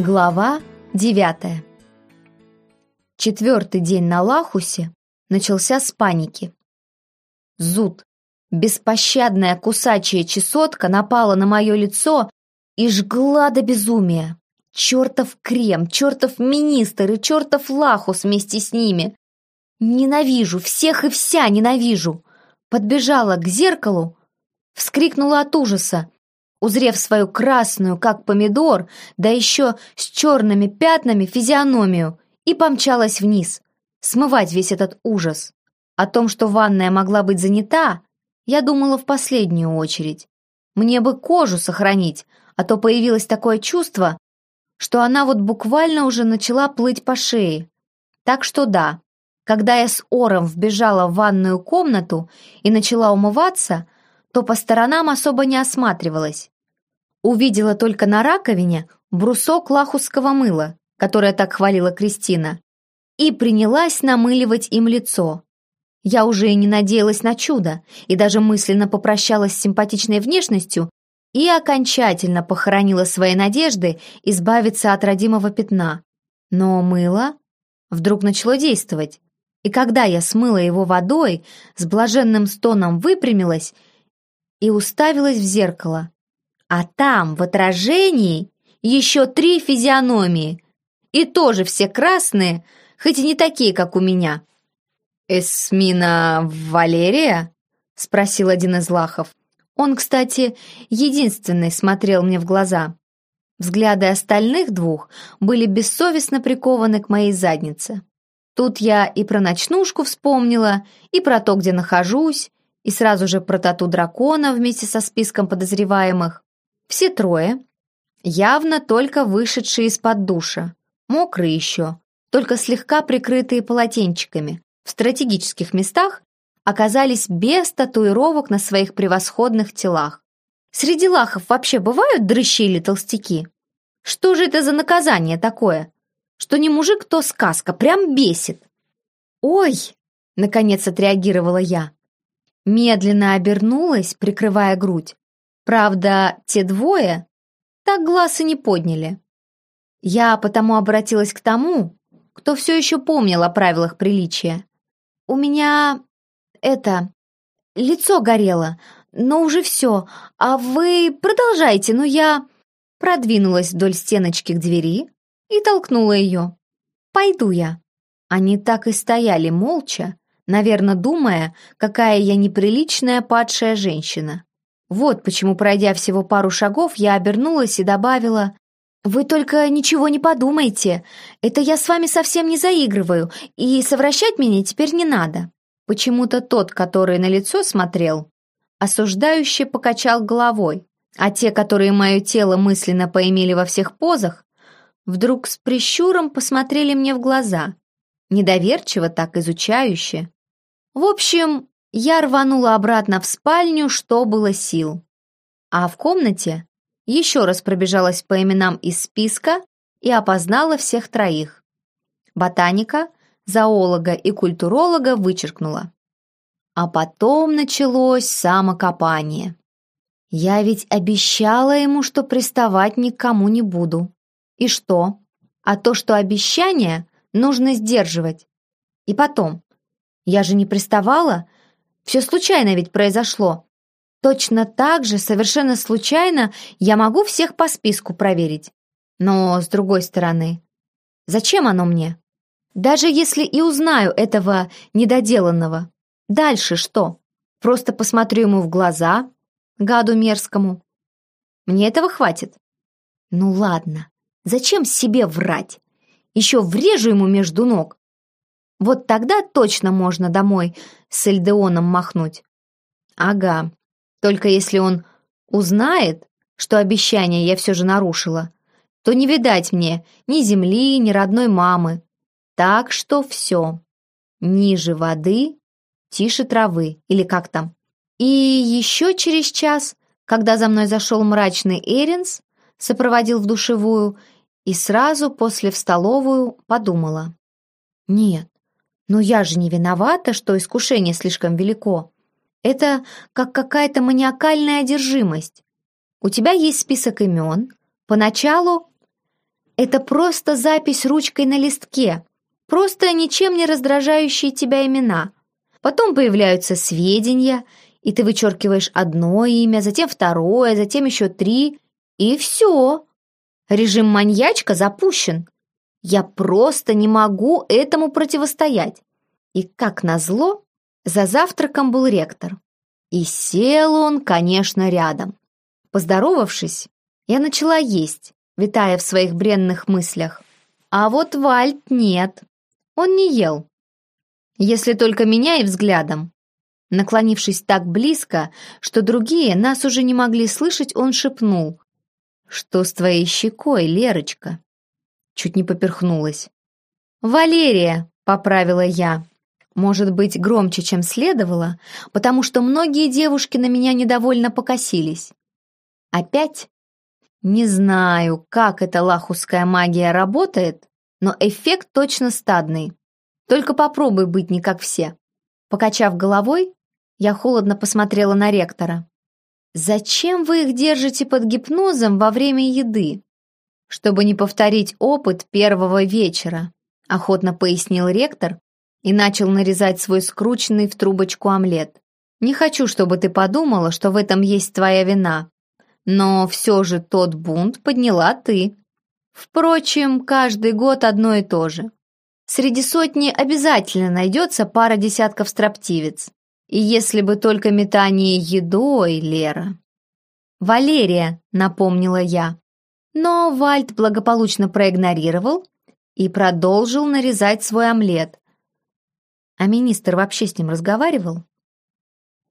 Глава девятая Четвертый день на Лахусе начался с паники. Зуд, беспощадная кусачая чесотка напала на мое лицо и жгла до безумия. Чертов крем, чертов министр и чертов Лахус вместе с ними. Ненавижу, всех и вся ненавижу. Подбежала к зеркалу, вскрикнула от ужаса узрев свою красную, как помидор, да еще с черными пятнами физиономию, и помчалась вниз, смывать весь этот ужас. О том, что ванная могла быть занята, я думала в последнюю очередь. Мне бы кожу сохранить, а то появилось такое чувство, что она вот буквально уже начала плыть по шее. Так что да, когда я с Ором вбежала в ванную комнату и начала умываться, то по сторонам особо не осматривалась. Увидела только на раковине брусок лахусского мыла, которое так хвалила Кристина, и принялась намыливать им лицо. Я уже и не надеялась на чудо, и даже мысленно попрощалась с симпатичной внешностью и окончательно похоронила свои надежды избавиться от родимого пятна. Но мыло вдруг начало действовать, и когда я смыла его водой, с блаженным стоном выпрямилась и уставилась в зеркало. А там, в отражении, еще три физиономии. И тоже все красные, хоть и не такие, как у меня. «Эсмина Валерия?» — спросил один из лахов. Он, кстати, единственный смотрел мне в глаза. Взгляды остальных двух были бессовестно прикованы к моей заднице. Тут я и про ночнушку вспомнила, и про то, где нахожусь, и сразу же про тату дракона вместе со списком подозреваемых. Все трое, явно только вышедшие из-под душа, мокрые еще, только слегка прикрытые полотенчиками, в стратегических местах оказались без татуировок на своих превосходных телах. Среди лахов вообще бывают дрыщи или толстяки? Что же это за наказание такое? Что не мужик, то сказка, прям бесит. «Ой!» — наконец отреагировала я. Медленно обернулась, прикрывая грудь. Правда, те двое так глаз и не подняли. Я потому обратилась к тому, кто все еще помнил о правилах приличия. У меня... это... лицо горело, но уже все. А вы продолжайте, но я... Продвинулась вдоль стеночки к двери и толкнула ее. «Пойду я». Они так и стояли молча, наверное, думая, какая я неприличная падшая женщина. Вот почему, пройдя всего пару шагов, я обернулась и добавила «Вы только ничего не подумайте. Это я с вами совсем не заигрываю, и совращать меня теперь не надо». Почему-то тот, который на лицо смотрел, осуждающе покачал головой, а те, которые мое тело мысленно поимели во всех позах, вдруг с прищуром посмотрели мне в глаза, недоверчиво так изучающе. В общем, я рванула обратно в спальню, что было сил. А в комнате еще раз пробежалась по именам из списка и опознала всех троих. Ботаника, зоолога и культуролога вычеркнула. А потом началось самокопание. Я ведь обещала ему, что приставать никому не буду. И что? А то, что обещание нужно сдерживать. И потом, я же не приставала, все случайно ведь произошло. Точно так же, совершенно случайно, я могу всех по списку проверить. Но, с другой стороны, зачем оно мне? Даже если и узнаю этого недоделанного, дальше что? Просто посмотрю ему в глаза, гаду мерзкому. Мне этого хватит. Ну ладно, зачем себе врать? Еще врежу ему между ног. Вот тогда точно можно домой с Эльдеоном махнуть. Ага, только если он узнает, что обещание я все же нарушила, то не видать мне ни земли, ни родной мамы. Так что все. Ниже воды, тише травы, или как там. И еще через час, когда за мной зашел мрачный Эринс, сопроводил в душевую, и сразу после в столовую подумала. Нет, но я же не виновата, что искушение слишком велико. Это как какая-то маниакальная одержимость. У тебя есть список имен. Поначалу Это просто запись ручкой на листке, просто ничем не раздражающие тебя имена. Потом появляются сведения, и ты вычеркиваешь одно имя, затем второе, затем еще три, и все. Режим маньячка запущен. Я просто не могу этому противостоять. И как назло, за завтраком был ректор. И сел он, конечно, рядом. Поздоровавшись, я начала есть, витая в своих бренных мыслях. А вот Вальт нет. Он не ел. Если только меня и взглядом. Наклонившись так близко, что другие нас уже не могли слышать, он шепнул. «Что с твоей щекой, Лерочка?» Чуть не поперхнулась. «Валерия!» — поправила я. Может быть, громче, чем следовало, потому что многие девушки на меня недовольно покосились. Опять? Не знаю, как эта лахусская магия работает, но эффект точно стадный. Только попробуй быть не как все. Покачав головой, я холодно посмотрела на ректора. «Зачем вы их держите под гипнозом во время еды?» «Чтобы не повторить опыт первого вечера», охотно пояснил ректор и начал нарезать свой скрученный в трубочку омлет. «Не хочу, чтобы ты подумала, что в этом есть твоя вина. Но все же тот бунт подняла ты. Впрочем, каждый год одно и то же. Среди сотни обязательно найдется пара десятков строптивец. И если бы только метание едой, Лера. «Валерия», — напомнила я. Но Вальт благополучно проигнорировал и продолжил нарезать свой омлет. А министр вообще с ним разговаривал?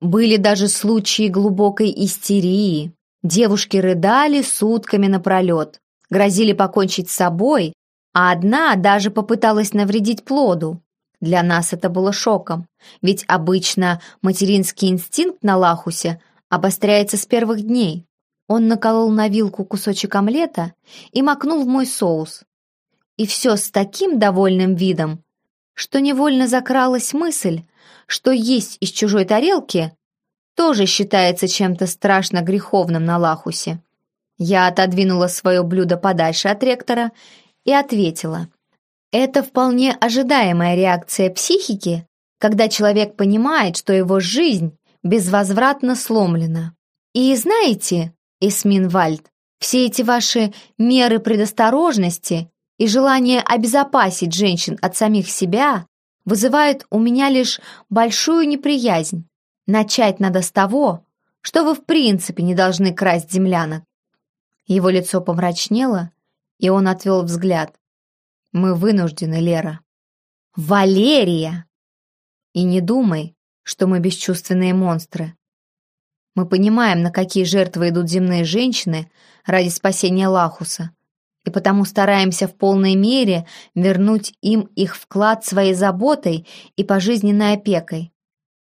Были даже случаи глубокой истерии. Девушки рыдали сутками напролет, грозили покончить с собой, а одна даже попыталась навредить плоду. Для нас это было шоком, ведь обычно материнский инстинкт на Лахусе обостряется с первых дней. Он наколол на вилку кусочек омлета и макнул в мой соус. И все с таким довольным видом, что невольно закралась мысль, что есть из чужой тарелки тоже считается чем-то страшно греховным на Лахусе. Я отодвинула свое блюдо подальше от ректора и ответила. Это вполне ожидаемая реакция психики, когда человек понимает, что его жизнь безвозвратно сломлена. И знаете, Эсмин Вальд, все эти ваши меры предосторожности и желание обезопасить женщин от самих себя вызывают у меня лишь большую неприязнь. Начать надо с того, что вы в принципе не должны красть землянок. Его лицо помрачнело, и он отвел взгляд. Мы вынуждены, Лера. Валерия! И не думай, что мы бесчувственные монстры. Мы понимаем, на какие жертвы идут земные женщины ради спасения Лахуса, и потому стараемся в полной мере вернуть им их вклад своей заботой и пожизненной опекой.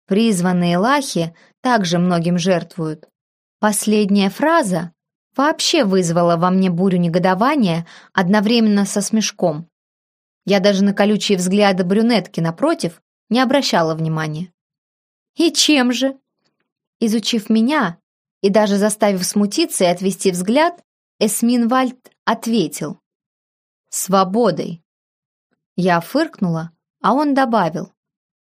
Призванные лахи также многим жертвуют. Последняя фраза вообще вызвала во мне бурю негодования одновременно со смешком. Я даже на колючие взгляды брюнетки напротив не обращала внимания. «И чем же?» Изучив меня и даже заставив смутиться и отвести взгляд, Эсмин Вальд ответил. «Свободой». Я фыркнула, а он добавил.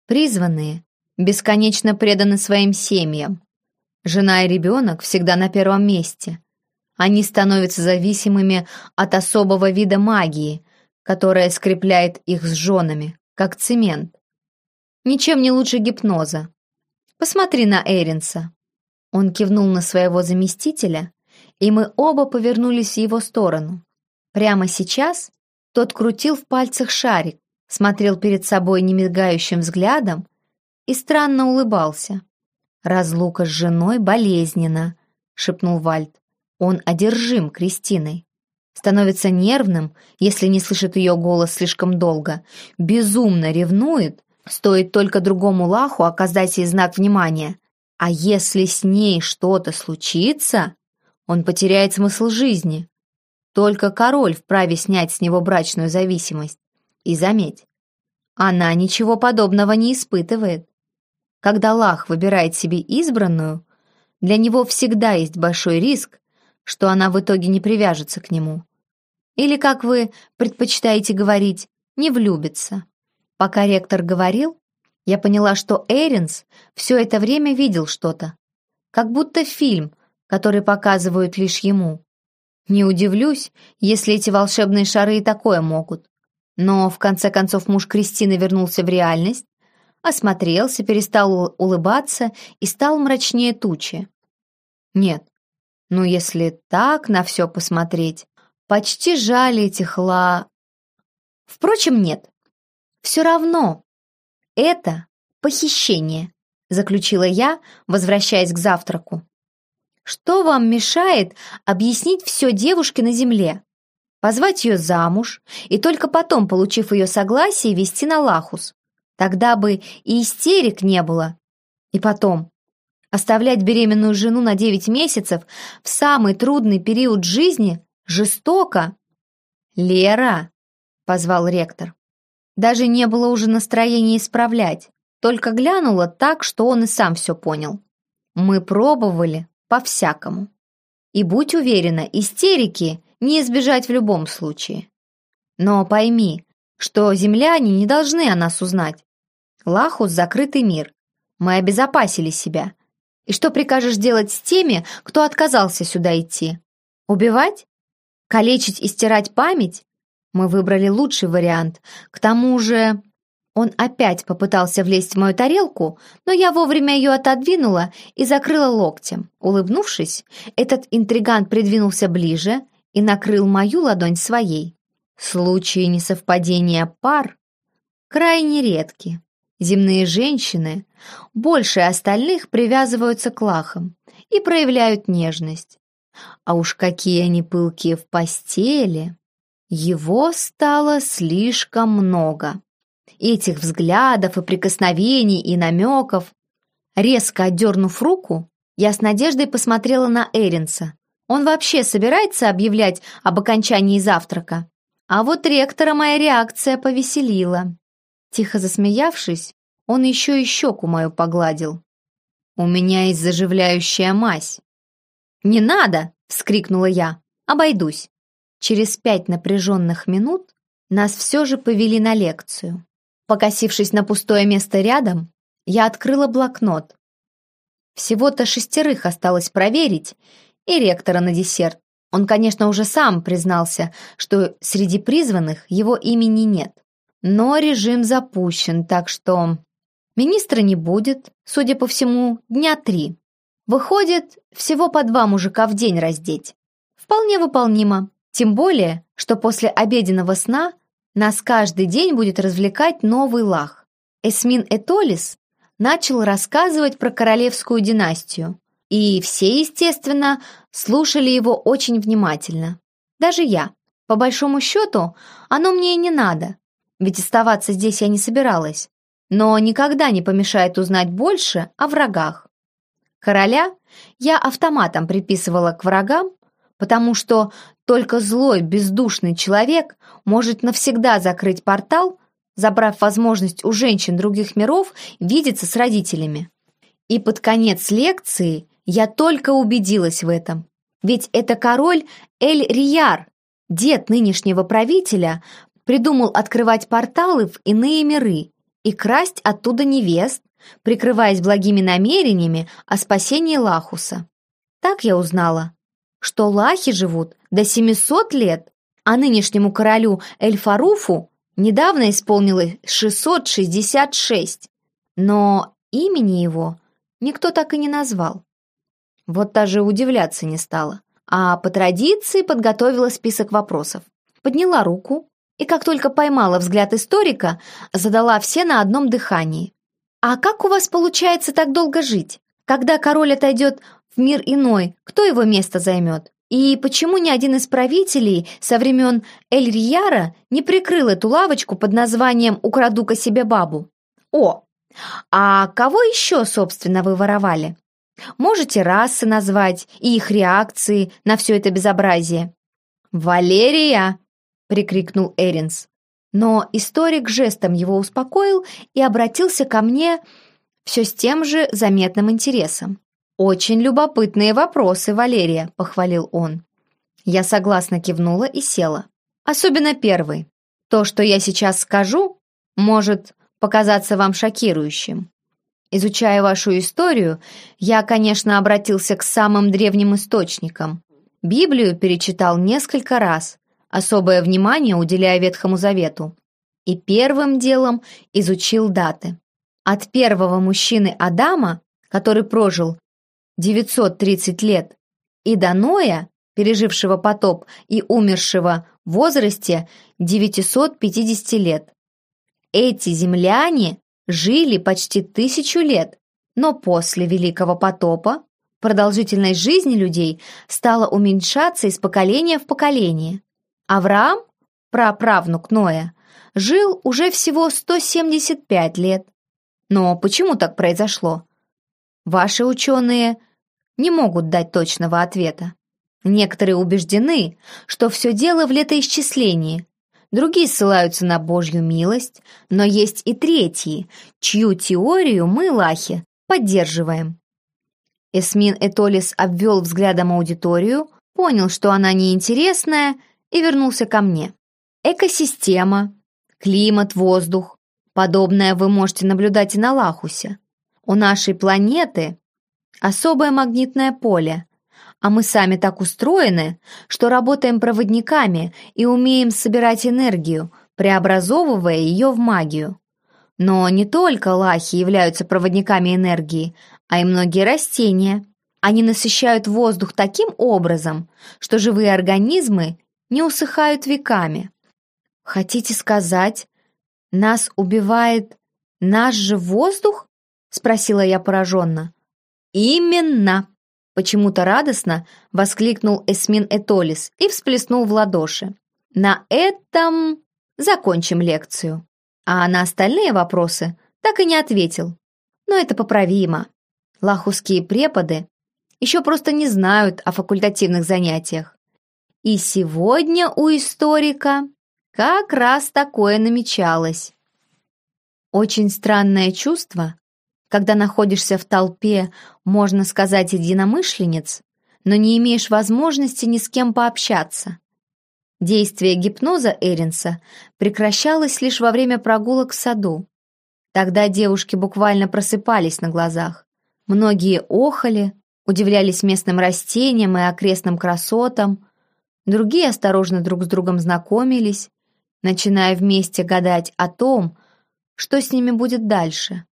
«Призванные бесконечно преданы своим семьям. Жена и ребенок всегда на первом месте. Они становятся зависимыми от особого вида магии, которая скрепляет их с женами, как цемент. Ничем не лучше гипноза. Посмотри на Эринса. Он кивнул на своего заместителя, и мы оба повернулись в его сторону. Прямо сейчас тот крутил в пальцах шарик, смотрел перед собой немигающим взглядом и странно улыбался. «Разлука с женой болезненна», — шепнул Вальд. «Он одержим Кристиной. Становится нервным, если не слышит ее голос слишком долго. Безумно ревнует, стоит только другому лаху оказать ей знак внимания. А если с ней что-то случится, он потеряет смысл жизни. Только король вправе снять с него брачную зависимость. И заметь, она ничего подобного не испытывает. Когда Лах выбирает себе избранную, для него всегда есть большой риск, что она в итоге не привяжется к нему. Или, как вы предпочитаете говорить, не влюбится. Пока ректор говорил, я поняла, что Эйринс все это время видел что-то. Как будто фильм, который показывают лишь ему. Не удивлюсь, если эти волшебные шары и такое могут. Но, в конце концов, муж Кристины вернулся в реальность, осмотрелся, перестал улыбаться и стал мрачнее тучи. Нет, ну если так на все посмотреть, почти жаль этих ла... Впрочем, нет. Все равно это похищение, заключила я, возвращаясь к завтраку. Что вам мешает объяснить все девушке на земле? Позвать ее замуж и только потом, получив ее согласие, вести на Лахус. Тогда бы и истерик не было. И потом, оставлять беременную жену на 9 месяцев в самый трудный период жизни жестоко. «Лера!» — позвал ректор. Даже не было уже настроения исправлять, только глянула так, что он и сам все понял. Мы пробовали по-всякому. И будь уверена, истерики не избежать в любом случае. Но пойми, что земляне не должны о нас узнать. Лахус — закрытый мир. Мы обезопасили себя. И что прикажешь делать с теми, кто отказался сюда идти? Убивать? Калечить и стирать память? Мы выбрали лучший вариант. К тому же... Он опять попытался влезть в мою тарелку, но я вовремя ее отодвинула и закрыла локтем. Улыбнувшись, этот интриган придвинулся ближе и накрыл мою ладонь своей. Случаи несовпадения пар крайне редки. Земные женщины больше остальных привязываются к лахам и проявляют нежность. А уж какие они пылкие в постели! Его стало слишком много. Этих взглядов и прикосновений и намеков. Резко отдернув руку, я с надеждой посмотрела на Эринса. Он вообще собирается объявлять об окончании завтрака? А вот ректора моя реакция повеселила. Тихо засмеявшись, он еще и щеку мою погладил. «У меня есть заживляющая мазь». «Не надо!» — вскрикнула я. «Обойдусь». Через пять напряженных минут нас все же повели на лекцию. Покосившись на пустое место рядом, я открыла блокнот. Всего-то шестерых осталось проверить, и ректора на десерт. Он, конечно, уже сам признался, что среди призванных его имени нет. Но режим запущен, так что... Министра не будет, судя по всему, дня три. Выходит, всего по два мужика в день раздеть. Вполне выполнимо. Тем более, что после обеденного сна нас каждый день будет развлекать новый лах. Эсмин Этолис начал рассказывать про королевскую династию. И все, естественно, слушали его очень внимательно. Даже я. По большому счету, оно мне и не надо ведь оставаться здесь я не собиралась. Но никогда не помешает узнать больше о врагах. Короля я автоматом приписывала к врагам, потому что только злой, бездушный человек может навсегда закрыть портал, забрав возможность у женщин других миров видеться с родителями. И под конец лекции я только убедилась в этом. Ведь это король Эль-Рияр, дед нынешнего правителя, придумал открывать порталы в иные миры и красть оттуда невест, прикрываясь благими намерениями о спасении Лахуса. Так я узнала, что лахи живут до 700 лет, а нынешнему королю Эльфаруфу недавно исполнилось 666, но имени его никто так и не назвал. Вот даже удивляться не стала, а по традиции подготовила список вопросов. Подняла руку, и как только поймала взгляд историка, задала все на одном дыхании. «А как у вас получается так долго жить? Когда король отойдет в мир иной, кто его место займет? И почему ни один из правителей со времен Эль-Рияра не прикрыл эту лавочку под названием «Украду-ка себе бабу»? О, а кого еще, собственно, вы воровали? Можете расы назвать и их реакции на все это безобразие? «Валерия!» прикрикнул Эринс. Но историк жестом его успокоил и обратился ко мне все с тем же заметным интересом. «Очень любопытные вопросы, Валерия», — похвалил он. Я согласно кивнула и села. Особенно первый. То, что я сейчас скажу, может показаться вам шокирующим. Изучая вашу историю, я, конечно, обратился к самым древним источникам. Библию перечитал несколько раз, особое внимание уделяя Ветхому Завету. И первым делом изучил даты. От первого мужчины Адама, который прожил 930 лет, и до Ноя, пережившего потоп и умершего в возрасте 950 лет. Эти земляне жили почти тысячу лет, но после Великого потопа продолжительность жизни людей стала уменьшаться из поколения в поколение. Авраам, праправнук Ноя, жил уже всего 175 лет. Но почему так произошло? Ваши ученые не могут дать точного ответа. Некоторые убеждены, что все дело в летоисчислении, другие ссылаются на Божью милость, но есть и третьи, чью теорию мы, лахи, поддерживаем. Эсмин Этолис обвел взглядом аудиторию, понял, что она неинтересная, и вернулся ко мне. Экосистема, климат, воздух. Подобное вы можете наблюдать и на Лахусе. У нашей планеты особое магнитное поле, а мы сами так устроены, что работаем проводниками и умеем собирать энергию, преобразовывая ее в магию. Но не только лахи являются проводниками энергии, а и многие растения. Они насыщают воздух таким образом, что живые организмы не усыхают веками. Хотите сказать, нас убивает наш же воздух? Спросила я пораженно. Именно! Почему-то радостно воскликнул Эсмин Этолис и всплеснул в ладоши. На этом закончим лекцию. А на остальные вопросы так и не ответил. Но это поправимо. Лахусские преподы еще просто не знают о факультативных занятиях. И сегодня у историка как раз такое намечалось. Очень странное чувство, когда находишься в толпе, можно сказать, единомышленниц, но не имеешь возможности ни с кем пообщаться. Действие гипноза Эринса прекращалось лишь во время прогулок в саду. Тогда девушки буквально просыпались на глазах. Многие охали, удивлялись местным растениям и окрестным красотам, другие осторожно друг с другом знакомились, начиная вместе гадать о том, что с ними будет дальше.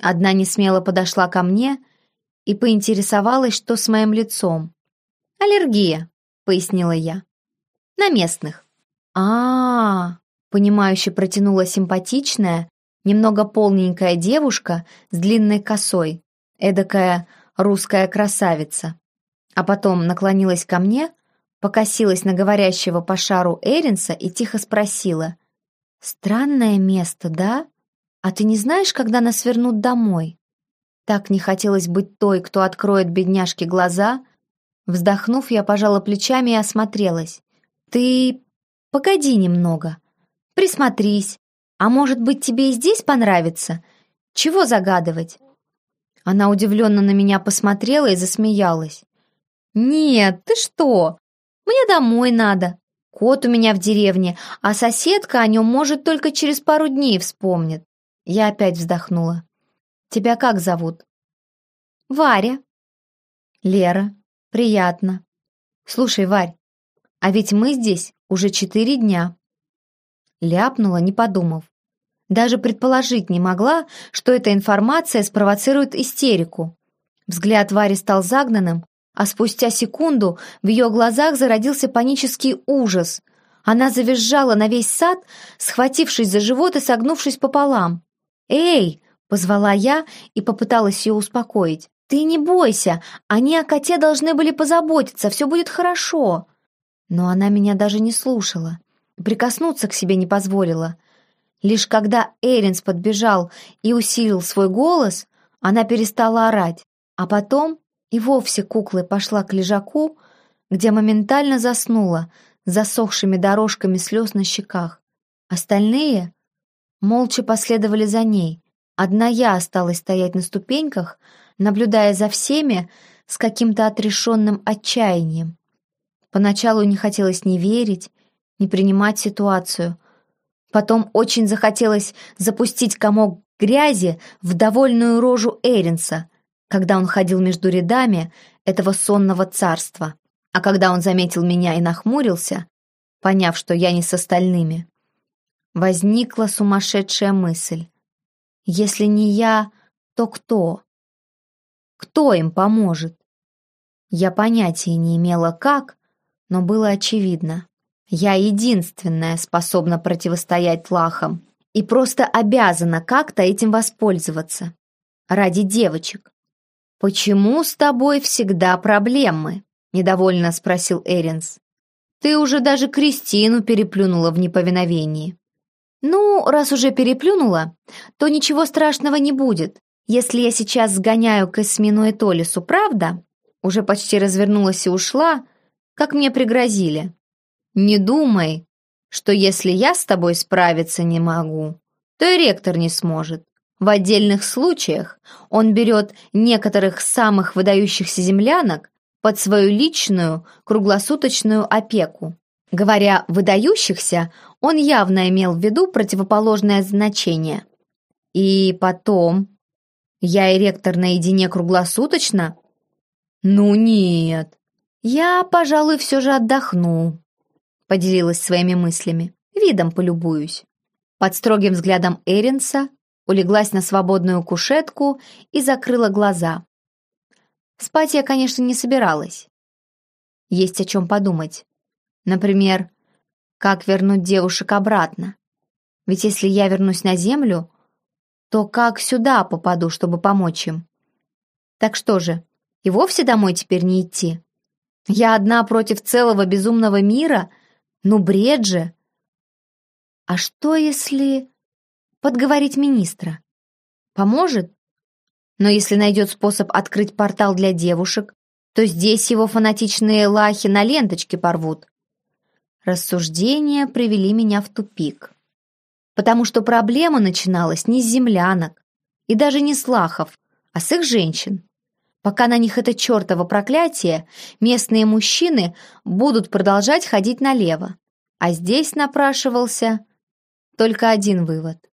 Одна несмело подошла ко мне и поинтересовалась, что с моим лицом. «Аллергия», — пояснила я на местных. а, -а, -а понимающе протянула симпатичная, немного полненькая девушка с длинной косой, эдакая русская красавица. А потом наклонилась ко мне, покосилась на говорящего по шару Эринса и тихо спросила. «Странное место, да? А ты не знаешь, когда нас вернут домой?» Так не хотелось быть той, кто откроет бедняжке глаза. Вздохнув, я пожала плечами и осмотрелась. «Ты погоди немного, присмотрись, а может быть тебе и здесь понравится? Чего загадывать?» Она удивленно на меня посмотрела и засмеялась. «Нет, ты что? Мне домой надо. Кот у меня в деревне, а соседка о нем, может, только через пару дней вспомнит». Я опять вздохнула. «Тебя как зовут?» «Варя». «Лера. Приятно. Слушай, Варь, а ведь мы здесь уже четыре дня. Ляпнула, не подумав. Даже предположить не могла, что эта информация спровоцирует истерику. Взгляд Вари стал загнанным, а спустя секунду в ее глазах зародился панический ужас. Она завизжала на весь сад, схватившись за живот и согнувшись пополам. «Эй!» — позвала я и попыталась ее успокоить. «Ты не бойся, они о коте должны были позаботиться, все будет хорошо». Но она меня даже не слушала, прикоснуться к себе не позволила. Лишь когда Эринс подбежал и усилил свой голос, она перестала орать, а потом и вовсе куклы пошла к лежаку, где моментально заснула, засохшими дорожками слез на щеках. Остальные молча последовали за ней. Одна я осталась стоять на ступеньках, наблюдая за всеми с каким-то отрешенным отчаянием. Поначалу не хотелось ни верить, не принимать ситуацию. Потом очень захотелось запустить комок грязи в довольную рожу Эринса, когда он ходил между рядами этого сонного царства. А когда он заметил меня и нахмурился, поняв, что я не с остальными, возникла сумасшедшая мысль. Если не я, то кто? Кто им поможет? Я понятия не имела как, но было очевидно. Я единственная способна противостоять лахам и просто обязана как-то этим воспользоваться. Ради девочек. «Почему с тобой всегда проблемы?» — недовольно спросил Эринс. «Ты уже даже Кристину переплюнула в неповиновении». «Ну, раз уже переплюнула, то ничего страшного не будет, если я сейчас сгоняю к Эсмину Этолису, правда?» Уже почти развернулась и ушла, как мне пригрозили. «Не думай, что если я с тобой справиться не могу, то и ректор не сможет. В отдельных случаях он берет некоторых самых выдающихся землянок под свою личную круглосуточную опеку. Говоря «выдающихся», он явно имел в виду противоположное значение. И потом, я и ректор наедине круглосуточно? Ну нет, я, пожалуй, все же отдохну поделилась своими мыслями. Видом полюбуюсь. Под строгим взглядом Эринса улеглась на свободную кушетку и закрыла глаза. Спать я, конечно, не собиралась. Есть о чем подумать. Например, как вернуть девушек обратно. Ведь если я вернусь на землю, то как сюда попаду, чтобы помочь им? Так что же, и вовсе домой теперь не идти? Я одна против целого безумного мира — ну, бред же! А что, если подговорить министра? Поможет? Но если найдет способ открыть портал для девушек, то здесь его фанатичные лахи на ленточке порвут. Рассуждения привели меня в тупик. Потому что проблема начиналась не с землянок и даже не с лахов, а с их женщин. Пока на них это чертово проклятие, местные мужчины будут продолжать ходить налево. А здесь напрашивался только один вывод.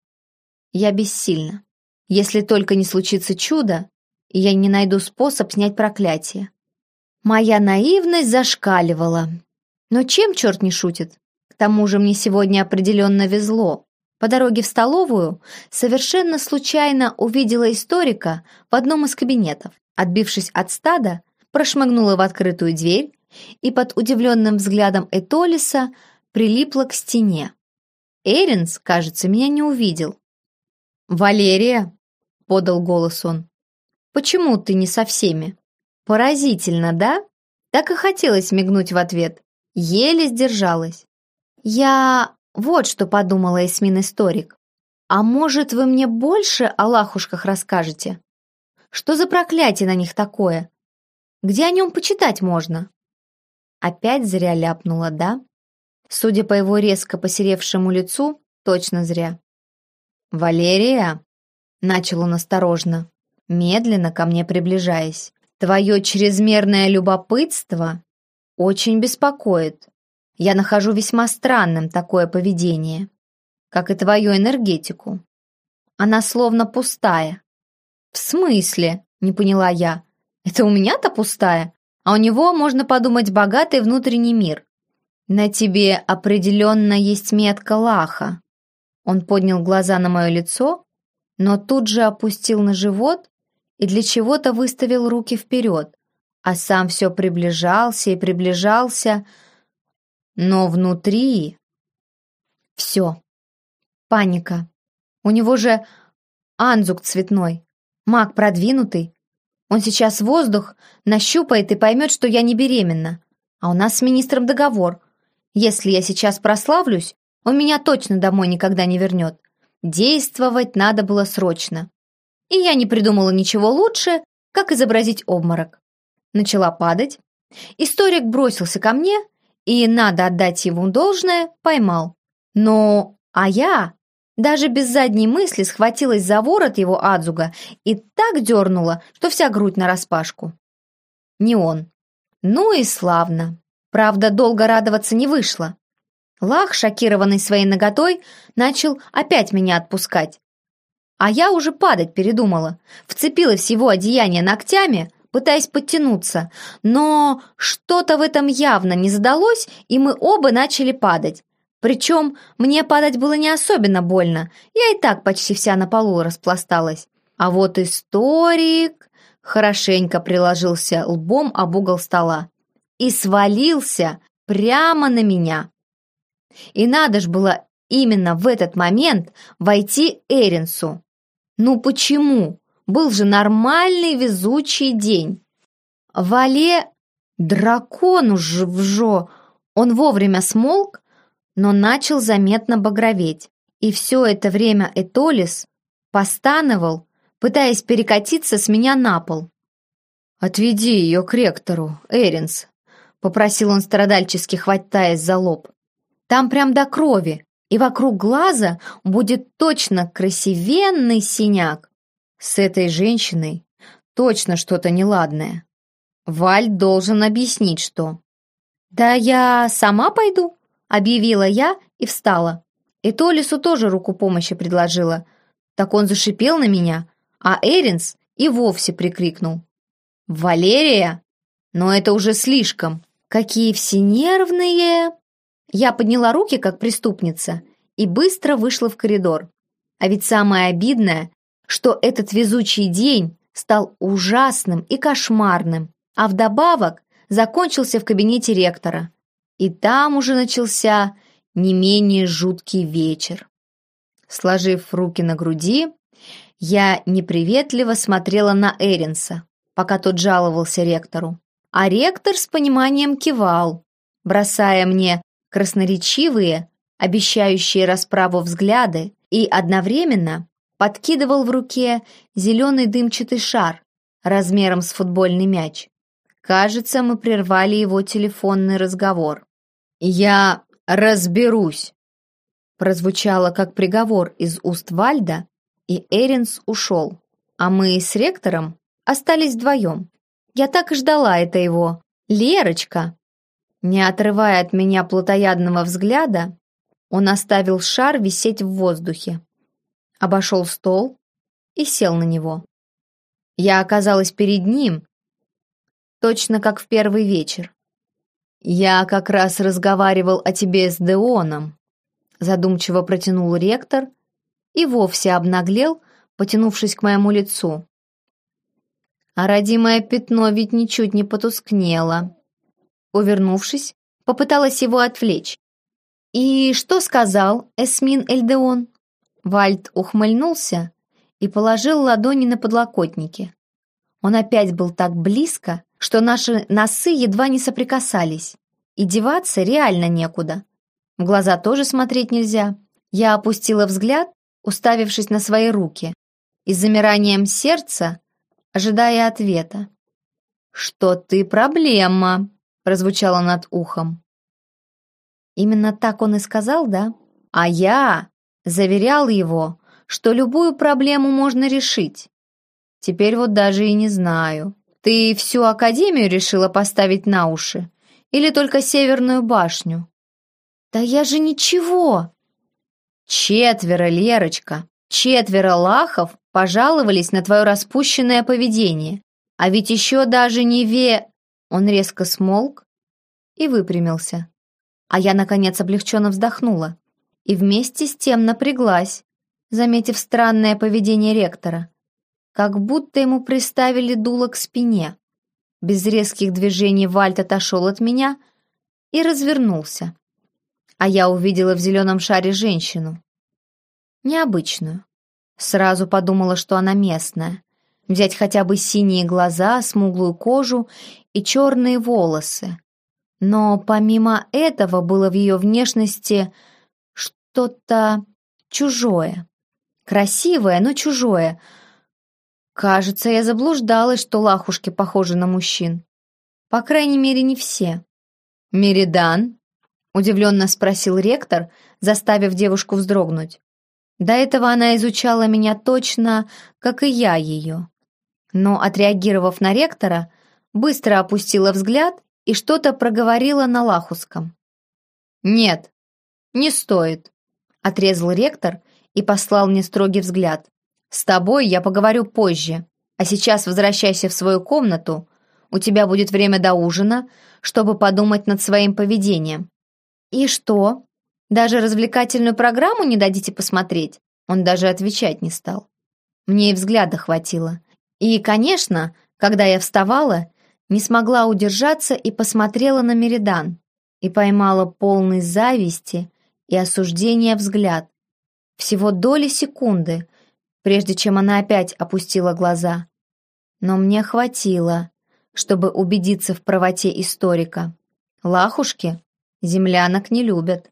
Я бессильна. Если только не случится чудо, я не найду способ снять проклятие. Моя наивность зашкаливала. Но чем черт не шутит? К тому же мне сегодня определенно везло. По дороге в столовую совершенно случайно увидела историка в одном из кабинетов. Отбившись от стада, прошмыгнула в открытую дверь и под удивленным взглядом Этолиса прилипла к стене. Эринс, кажется, меня не увидел. «Валерия!» — подал голос он. «Почему ты не со всеми?» «Поразительно, да?» Так и хотелось мигнуть в ответ. Еле сдержалась. «Я вот что подумала Эсмин-историк. А может, вы мне больше о лахушках расскажете?» Что за проклятие на них такое? Где о нем почитать можно?» Опять зря ляпнула, да? Судя по его резко посеревшему лицу, точно зря. «Валерия?» — начал он осторожно, медленно ко мне приближаясь. «Твое чрезмерное любопытство очень беспокоит. Я нахожу весьма странным такое поведение, как и твою энергетику. Она словно пустая, «В смысле?» — не поняла я. «Это у меня-то пустая, а у него, можно подумать, богатый внутренний мир. На тебе определенно есть метка лаха». Он поднял глаза на мое лицо, но тут же опустил на живот и для чего-то выставил руки вперед, а сам все приближался и приближался, но внутри... Все. Паника. У него же анзук цветной. Маг продвинутый. Он сейчас воздух нащупает и поймет, что я не беременна. А у нас с министром договор. Если я сейчас прославлюсь, он меня точно домой никогда не вернет. Действовать надо было срочно. И я не придумала ничего лучше, как изобразить обморок. Начала падать. Историк бросился ко мне, и, надо отдать ему должное, поймал. Но, а я даже без задней мысли схватилась за ворот его адзуга и так дернула, что вся грудь нараспашку. Не он. Ну и славно. Правда, долго радоваться не вышло. Лах, шокированный своей наготой, начал опять меня отпускать. А я уже падать передумала. Вцепилась в его одеяние ногтями, пытаясь подтянуться. Но что-то в этом явно не задалось, и мы оба начали падать. Причем мне падать было не особенно больно. Я и так почти вся на полу распласталась. А вот историк хорошенько приложился лбом об угол стола и свалился прямо на меня. И надо ж было именно в этот момент войти Эринсу. Ну почему? Был же нормальный везучий день. Вале дракон уж вжо. Он вовремя смолк, но начал заметно багроветь. И все это время Этолис постановал, пытаясь перекатиться с меня на пол. «Отведи ее к ректору, Эринс», — попросил он страдальчески, хватаясь за лоб. «Там прям до крови, и вокруг глаза будет точно красивенный синяк. С этой женщиной точно что-то неладное. Валь должен объяснить, что. «Да я сама пойду», — объявила я и встала. И Толису тоже руку помощи предложила. Так он зашипел на меня, а Эринс и вовсе прикрикнул. «Валерия? Но это уже слишком! Какие все нервные!» Я подняла руки, как преступница, и быстро вышла в коридор. А ведь самое обидное, что этот везучий день стал ужасным и кошмарным, а вдобавок закончился в кабинете ректора. И там уже начался не менее жуткий вечер. Сложив руки на груди, я неприветливо смотрела на Эринса, пока тот жаловался ректору. А ректор с пониманием кивал, бросая мне красноречивые, обещающие расправу взгляды, и одновременно подкидывал в руке зеленый дымчатый шар размером с футбольный мяч. Кажется, мы прервали его телефонный разговор. «Я разберусь», прозвучало как приговор из уст Вальда, и Эринс ушел, а мы с ректором остались вдвоем. Я так и ждала это его. «Лерочка!» Не отрывая от меня плотоядного взгляда, он оставил шар висеть в воздухе, обошел стол и сел на него. Я оказалась перед ним, точно как в первый вечер. «Я как раз разговаривал о тебе с Деоном», задумчиво протянул ректор и вовсе обнаглел, потянувшись к моему лицу. А родимое пятно ведь ничуть не потускнело. Увернувшись, попыталась его отвлечь. «И что сказал Эсмин Эльдеон?» Вальд ухмыльнулся и положил ладони на подлокотники. Он опять был так близко, что наши носы едва не соприкасались. И деваться реально некуда. В глаза тоже смотреть нельзя. Я опустила взгляд, уставившись на свои руки, и с замиранием сердца ожидая ответа. «Что ты проблема?» — прозвучало над ухом. Именно так он и сказал, да? А я заверял его, что любую проблему можно решить. Теперь вот даже и не знаю. Ты всю академию решила поставить на уши? Или только Северную башню? Да я же ничего! Четверо, Лерочка, четверо лахов пожаловались на твое распущенное поведение. А ведь еще даже не ве...» Он резко смолк и выпрямился. А я, наконец, облегченно вздохнула и вместе с тем напряглась, заметив странное поведение ректора. Как будто ему приставили дуло к спине. Без резких движений Вальт отошел от меня и развернулся. А я увидела в зеленом шаре женщину. Необычную. Сразу подумала, что она местная. Взять хотя бы синие глаза, смуглую кожу и черные волосы. Но помимо этого было в ее внешности что-то чужое. Красивое, но чужое. Кажется, я заблуждалась, что лахушки похожи на мужчин. По крайней мере, не все. «Меридан?» — удивленно спросил ректор, заставив девушку вздрогнуть. До этого она изучала меня точно, как и я ее. Но, отреагировав на ректора, быстро опустила взгляд и что-то проговорила на лахуском. «Нет», «Не стоит», — отрезал ректор и послал мне строгий взгляд. «С тобой я поговорю позже, а сейчас возвращайся в свою комнату. У тебя будет время до ужина, чтобы подумать над своим поведением». «И что? Даже развлекательную программу не дадите посмотреть?» Он даже отвечать не стал. Мне и взгляда хватило. И, конечно, когда я вставала, не смогла удержаться и посмотрела на Меридан и поймала полный зависти и осуждения взгляд. Всего доли секунды, прежде чем она опять опустила глаза. Но мне хватило, чтобы убедиться в правоте историка. Лахушки землянок не любят.